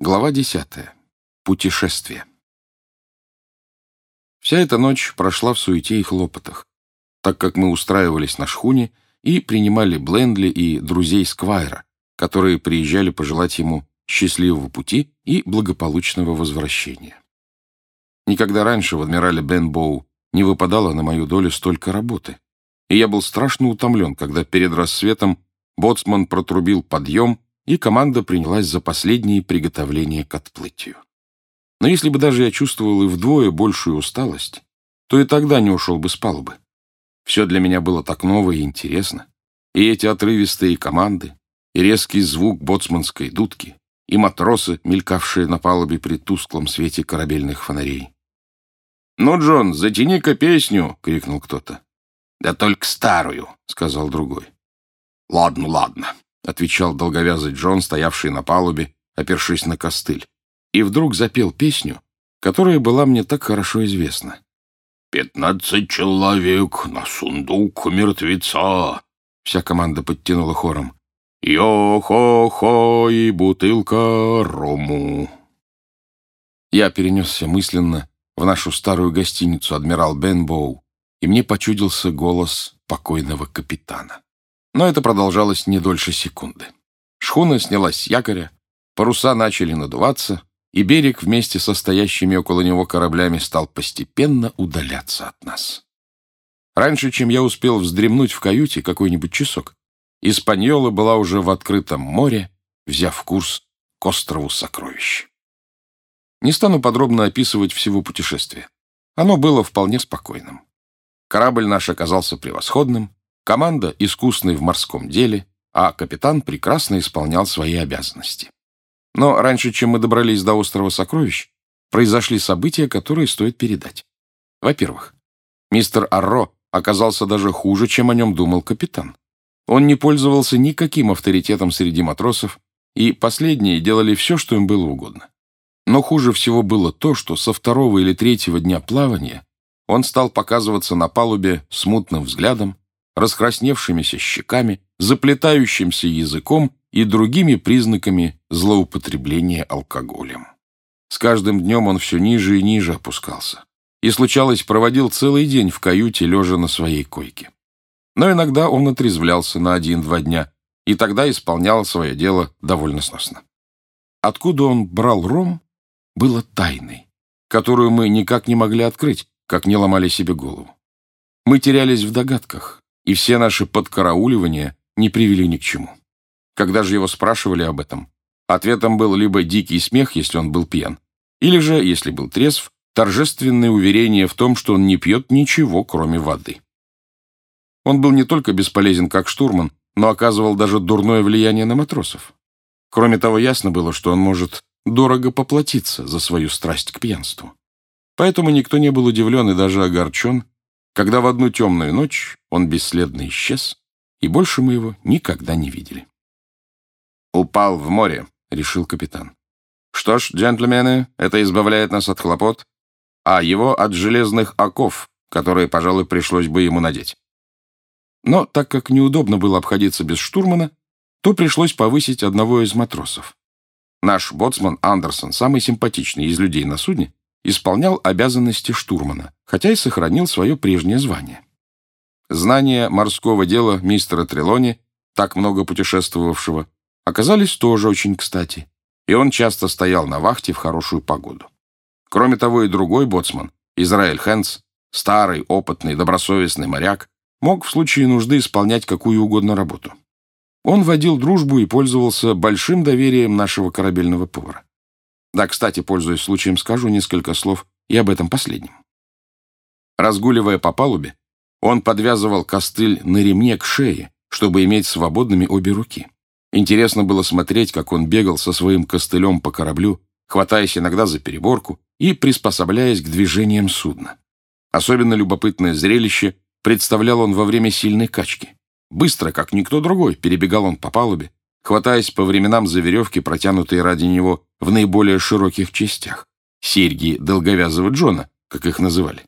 Глава 10. Путешествие. Вся эта ночь прошла в суете и хлопотах, так как мы устраивались на шхуне и принимали Блендли и друзей Сквайра, которые приезжали пожелать ему счастливого пути и благополучного возвращения. Никогда раньше в адмирале Бенбоу не выпадало на мою долю столько работы, и я был страшно утомлен, когда перед рассветом боцман протрубил подъем, и команда принялась за последние приготовления к отплытию. Но если бы даже я чувствовал и вдвое большую усталость, то и тогда не ушел бы с палубы. Все для меня было так ново и интересно. И эти отрывистые команды, и резкий звук боцманской дудки, и матросы, мелькавшие на палубе при тусклом свете корабельных фонарей. «Ну, Джон, затяни-ка песню!» — крикнул кто-то. «Да только старую!» — сказал другой. «Ладно, ладно», — отвечал долговязый Джон, стоявший на палубе, опершись на костыль, и вдруг запел песню, которая была мне так хорошо известна. «Пятнадцать человек на сундук мертвеца!» Вся команда подтянула хором. «Йо-хо-хо и бутылка рому!» Я перенесся мысленно в нашу старую гостиницу «Адмирал Бенбоу», и мне почудился голос покойного капитана. Но это продолжалось не дольше секунды. Шхуна снялась с якоря, паруса начали надуваться, и берег вместе со стоящими около него кораблями стал постепенно удаляться от нас. Раньше, чем я успел вздремнуть в каюте какой-нибудь часок, Испаньола была уже в открытом море, взяв курс к острову Сокровищ. Не стану подробно описывать всего путешествия. Оно было вполне спокойным. Корабль наш оказался превосходным, команда искусной в морском деле, а капитан прекрасно исполнял свои обязанности. Но раньше, чем мы добрались до острова Сокровищ, произошли события, которые стоит передать. Во-первых, мистер Арро оказался даже хуже, чем о нем думал капитан. Он не пользовался никаким авторитетом среди матросов, и последние делали все, что им было угодно. Но хуже всего было то, что со второго или третьего дня плавания он стал показываться на палубе смутным взглядом, раскрасневшимися щеками, заплетающимся языком и другими признаками злоупотребления алкоголем. С каждым днем он все ниже и ниже опускался. И, случалось, проводил целый день в каюте, лежа на своей койке. Но иногда он отрезвлялся на один-два дня, и тогда исполнял свое дело довольно сносно. Откуда он брал ром, было тайной, которую мы никак не могли открыть, как не ломали себе голову. Мы терялись в догадках, и все наши подкарауливания не привели ни к чему. Когда же его спрашивали об этом, ответом был либо дикий смех, если он был пьян, или же, если был трезв, торжественное уверение в том, что он не пьет ничего, кроме воды. Он был не только бесполезен как штурман, но оказывал даже дурное влияние на матросов. Кроме того, ясно было, что он может дорого поплатиться за свою страсть к пьянству. Поэтому никто не был удивлен и даже огорчен, когда в одну темную ночь он бесследно исчез, и больше мы его никогда не видели. «Упал в море», — решил капитан. «Что ж, джентльмены, это избавляет нас от хлопот, а его от железных оков, которые, пожалуй, пришлось бы ему надеть». Но так как неудобно было обходиться без штурмана, то пришлось повысить одного из матросов. Наш боцман Андерсон, самый симпатичный из людей на судне, исполнял обязанности штурмана, хотя и сохранил свое прежнее звание. Знания морского дела мистера Трелони, так много путешествовавшего, оказались тоже очень кстати, и он часто стоял на вахте в хорошую погоду. Кроме того, и другой боцман, Израиль Хэнс, старый, опытный, добросовестный моряк, мог в случае нужды исполнять какую угодно работу. Он водил дружбу и пользовался большим доверием нашего корабельного повара. Да, кстати, пользуясь случаем, скажу несколько слов и об этом последнем. Разгуливая по палубе, он подвязывал костыль на ремне к шее, чтобы иметь свободными обе руки. Интересно было смотреть, как он бегал со своим костылем по кораблю, хватаясь иногда за переборку и приспособляясь к движениям судна. Особенно любопытное зрелище представлял он во время сильной качки. Быстро, как никто другой, перебегал он по палубе, хватаясь по временам за веревки, протянутые ради него в наиболее широких частях. Серьги долговязого Джона, как их называли.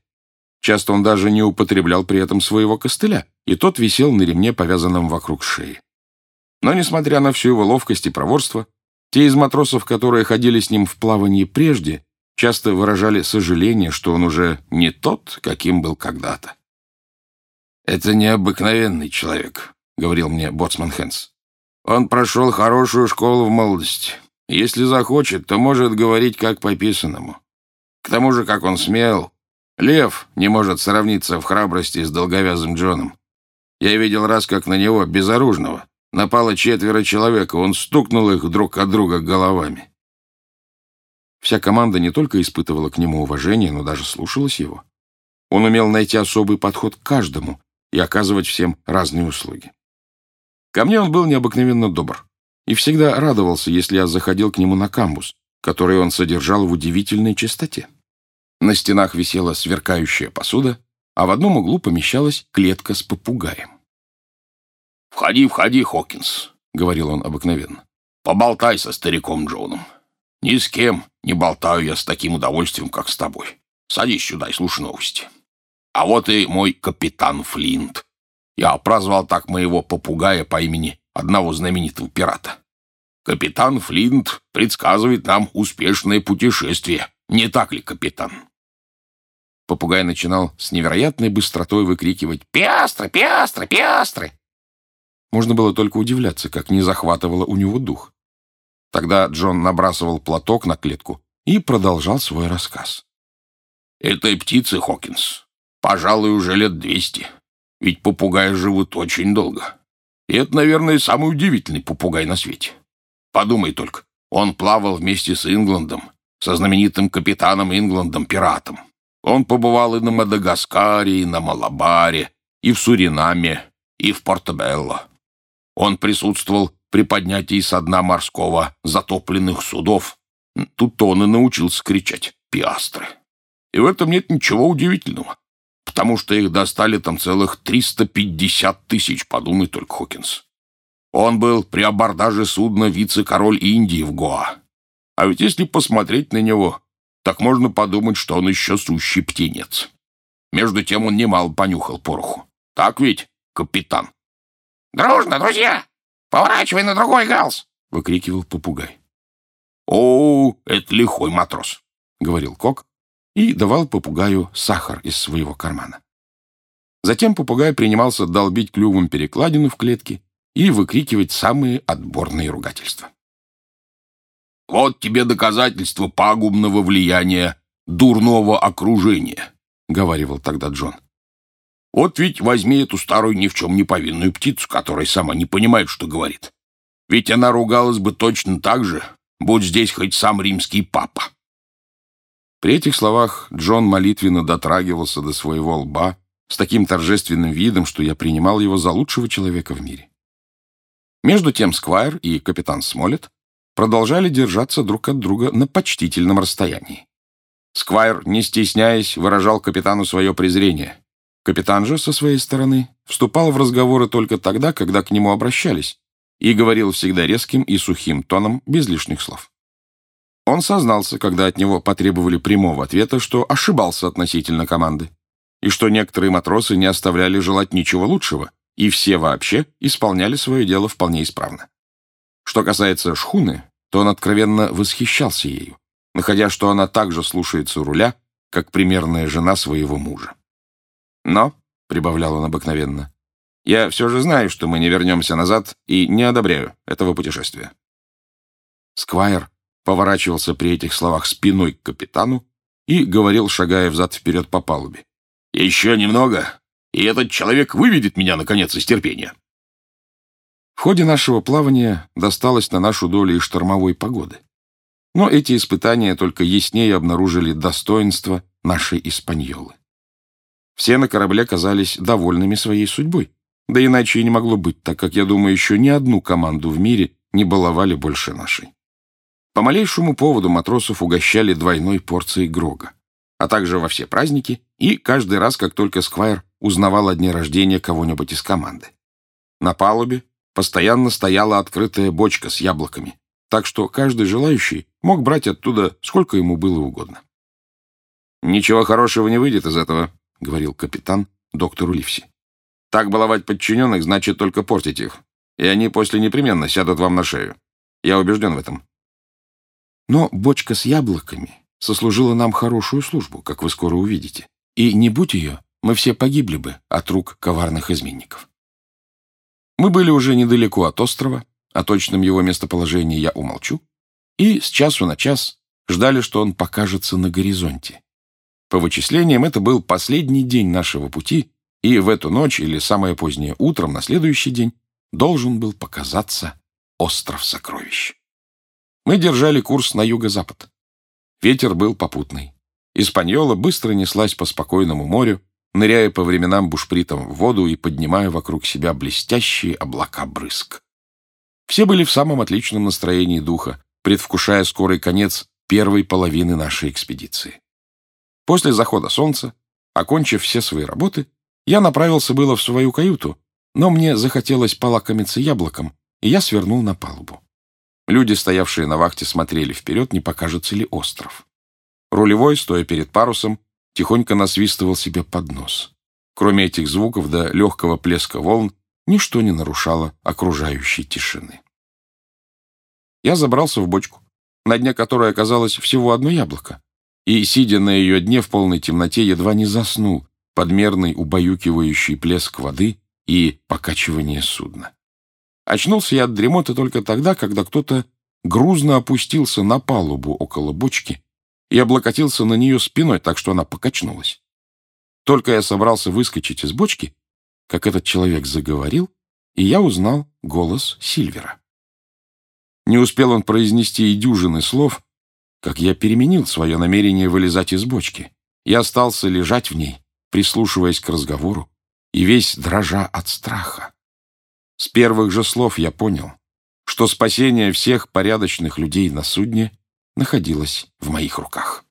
Часто он даже не употреблял при этом своего костыля, и тот висел на ремне, повязанном вокруг шеи. Но, несмотря на всю его ловкость и проворство, Те из матросов, которые ходили с ним в плавании прежде, часто выражали сожаление, что он уже не тот, каким был когда-то. «Это необыкновенный человек», — говорил мне боцман Хэнс. «Он прошел хорошую школу в молодости. Если захочет, то может говорить как по писанному. К тому же, как он смел. Лев не может сравниться в храбрости с долговязым Джоном. Я видел раз, как на него, безоружного, напало четверо человек, он стукнул их друг от друга головами. Вся команда не только испытывала к нему уважение, но даже слушалась его. Он умел найти особый подход к каждому и оказывать всем разные услуги. Ко мне он был необыкновенно добр и всегда радовался, если я заходил к нему на камбус, который он содержал в удивительной чистоте. На стенах висела сверкающая посуда, а в одном углу помещалась клетка с попугаем. «Входи, входи, Хокинс», — говорил он обыкновенно. «Поболтай со стариком Джоном. Ни с кем не болтаю я с таким удовольствием, как с тобой. Садись сюда и слушай новости. А вот и мой капитан Флинт. Я прозвал так моего попугая по имени одного знаменитого пирата. Капитан Флинт предсказывает нам успешное путешествие. Не так ли, капитан?» Попугай начинал с невероятной быстротой выкрикивать «Пиастры! Пиастры! Пиастры!» Можно было только удивляться, как не захватывало у него дух. Тогда Джон набрасывал платок на клетку и продолжал свой рассказ. «Этой птице, Хокинс, пожалуй, уже лет двести, ведь попугаи живут очень долго. И это, наверное, самый удивительный попугай на свете. Подумай только, он плавал вместе с Ингландом, со знаменитым капитаном Ингландом-пиратом. Он побывал и на Мадагаскаре, и на Малабаре, и в Суринаме, и в Портобелло. Он присутствовал при поднятии со дна морского затопленных судов. Тут-то он и научился кричать «пиастры». И в этом нет ничего удивительного, потому что их достали там целых 350 тысяч, подумай только, Хокинс. Он был при абордаже судна вице-король Индии в Гоа. А ведь если посмотреть на него, так можно подумать, что он еще сущий птенец. Между тем он немало понюхал пороху. Так ведь, капитан? «Дружно, друзья! Поворачивай на другой галс!» — выкрикивал попугай. «О, это лихой матрос!» — говорил Кок и давал попугаю сахар из своего кармана. Затем попугай принимался долбить клювом перекладину в клетке и выкрикивать самые отборные ругательства. «Вот тебе доказательство пагубного влияния дурного окружения», — говаривал тогда Джон. Вот ведь возьми эту старую ни в чем не повинную птицу, которая сама не понимает, что говорит. Ведь она ругалась бы точно так же, будь здесь хоть сам римский папа. При этих словах Джон молитвенно дотрагивался до своего лба с таким торжественным видом, что я принимал его за лучшего человека в мире. Между тем Сквайр и капитан Смолет продолжали держаться друг от друга на почтительном расстоянии. Сквайр, не стесняясь, выражал капитану свое презрение. Капитан же, со своей стороны, вступал в разговоры только тогда, когда к нему обращались, и говорил всегда резким и сухим тоном, без лишних слов. Он сознался, когда от него потребовали прямого ответа, что ошибался относительно команды, и что некоторые матросы не оставляли желать ничего лучшего, и все вообще исполняли свое дело вполне исправно. Что касается шхуны, то он откровенно восхищался ею, находя, что она также слушается руля, как примерная жена своего мужа. Но, — прибавлял он обыкновенно, — я все же знаю, что мы не вернемся назад и не одобряю этого путешествия. Сквайр поворачивался при этих словах спиной к капитану и говорил, шагая взад-вперед по палубе. «Еще немного, и этот человек выведет меня, наконец, из терпения». В ходе нашего плавания досталось на нашу долю и штормовой погоды. Но эти испытания только яснее обнаружили достоинство нашей Испаньолы. Все на корабле казались довольными своей судьбой. Да иначе и не могло быть, так как, я думаю, еще ни одну команду в мире не баловали больше нашей. По малейшему поводу матросов угощали двойной порцией грога, а также во все праздники и каждый раз, как только Сквайр узнавал о дне рождения кого-нибудь из команды. На палубе постоянно стояла открытая бочка с яблоками, так что каждый желающий мог брать оттуда сколько ему было угодно. «Ничего хорошего не выйдет из этого», — говорил капитан доктору Ливси. «Так баловать подчиненных значит только портить их, и они после непременно сядут вам на шею. Я убежден в этом. Но бочка с яблоками сослужила нам хорошую службу, как вы скоро увидите. И не будь ее, мы все погибли бы от рук коварных изменников. Мы были уже недалеко от острова, о точном его местоположении я умолчу, и с часу на час ждали, что он покажется на горизонте. По вычислениям, это был последний день нашего пути, и в эту ночь или самое позднее утром на следующий день должен был показаться остров сокровищ. Мы держали курс на юго-запад. Ветер был попутный. Испаньола быстро неслась по спокойному морю, ныряя по временам бушпритом в воду и поднимая вокруг себя блестящие облака брызг. Все были в самом отличном настроении духа, предвкушая скорый конец первой половины нашей экспедиции. После захода солнца, окончив все свои работы, я направился было в свою каюту, но мне захотелось полакомиться яблоком, и я свернул на палубу. Люди, стоявшие на вахте, смотрели вперед, не покажется ли остров. Рулевой, стоя перед парусом, тихонько насвистывал себе под нос. Кроме этих звуков до легкого плеска волн, ничто не нарушало окружающей тишины. Я забрался в бочку, на дне которой оказалось всего одно яблоко, и, сидя на ее дне в полной темноте, едва не заснул под мерный убаюкивающий плеск воды и покачивание судна. Очнулся я от дремоты только тогда, когда кто-то грузно опустился на палубу около бочки и облокотился на нее спиной, так что она покачнулась. Только я собрался выскочить из бочки, как этот человек заговорил, и я узнал голос Сильвера. Не успел он произнести и дюжины слов, как я переменил свое намерение вылезать из бочки. Я остался лежать в ней, прислушиваясь к разговору, и весь дрожа от страха. С первых же слов я понял, что спасение всех порядочных людей на судне находилось в моих руках.